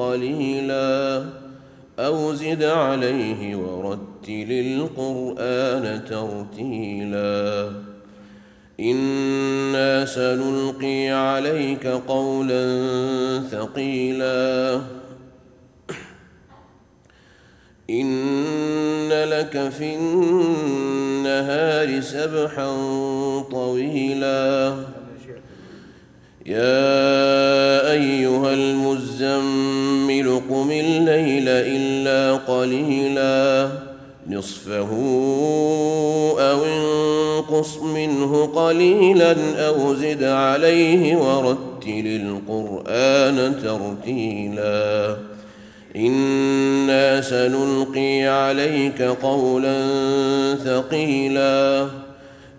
قليلا. أو زد عليه ورتل القرآن ترتيلا. إنا سنلقي عليك قولا ثقيلا. إن لك في النهار سبحا طويلا. يا أيها المزمل قم الليل إلا قليلا نصفه أو انقص منه قليلا أو زد عليه ورتل القرآن ترتيلاً إنا سنلقي عليك قولا ثقيلا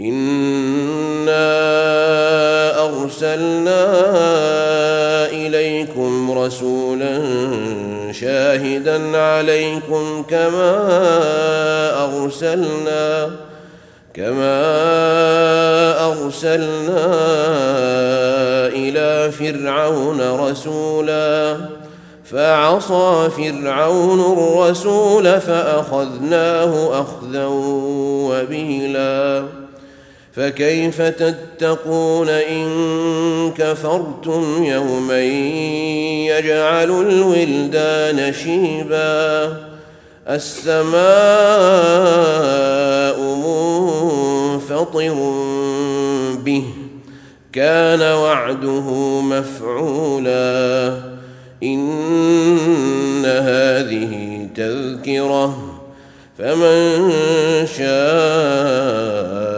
انا ارسلنا اليكم رسولا شاهدا عليكم كما ارسلنا كما ارسلنا إلى فرعون رسولا فعصى فرعون الرسول فاخذناه اخذا وبيلا فكيف تتقون إن كفرتم يوما يجعل الولدان شيبا السماء منفطر به كان وعده مفعولا إن هذه تذكرة فمن شاء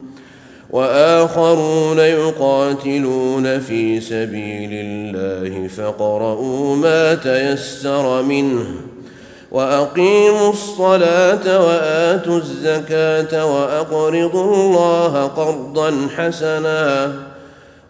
وآخرون يقاتلون في سبيل الله فقرؤوا ما تيسر منه وأقيموا الصلاة وآتوا الزكاة وأقرضوا الله قرضا حسنا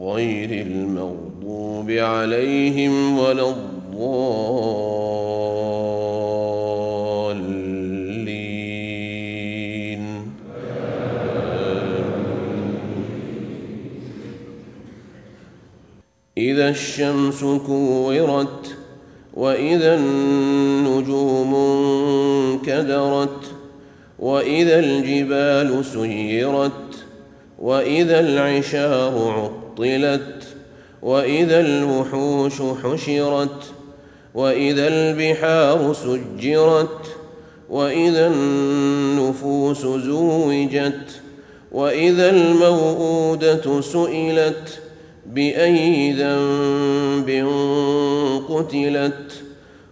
غير المغضوب عليهم ولا الضالين. إذا الشمس كورت وإذا النجوم انكدرت وإذا الجبال سيرت وإذا العشار عطلت وإذا الوحوش حشرت وإذا البحار سجرت وإذا النفوس زوجت وإذا الموءودة سئلت بأي ذنب قتلت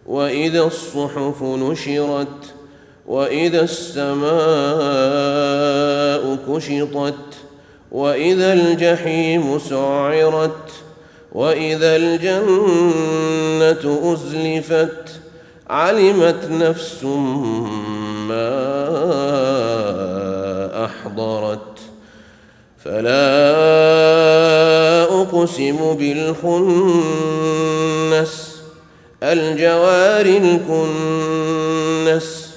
وإذا الصحف نشرت وإذا السماء كشطت. وإذا الجحيم سعرت وإذا الجنة أزلفت علمت نفس ما أحضرت فلا أقسم بالخنس الجوار الكنس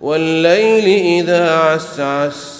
والليل إذا عسعس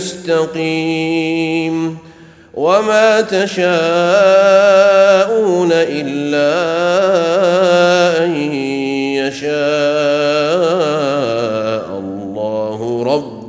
يستقيم وما تشاءون إلا أن يشاء الله رب